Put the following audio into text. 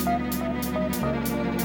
Música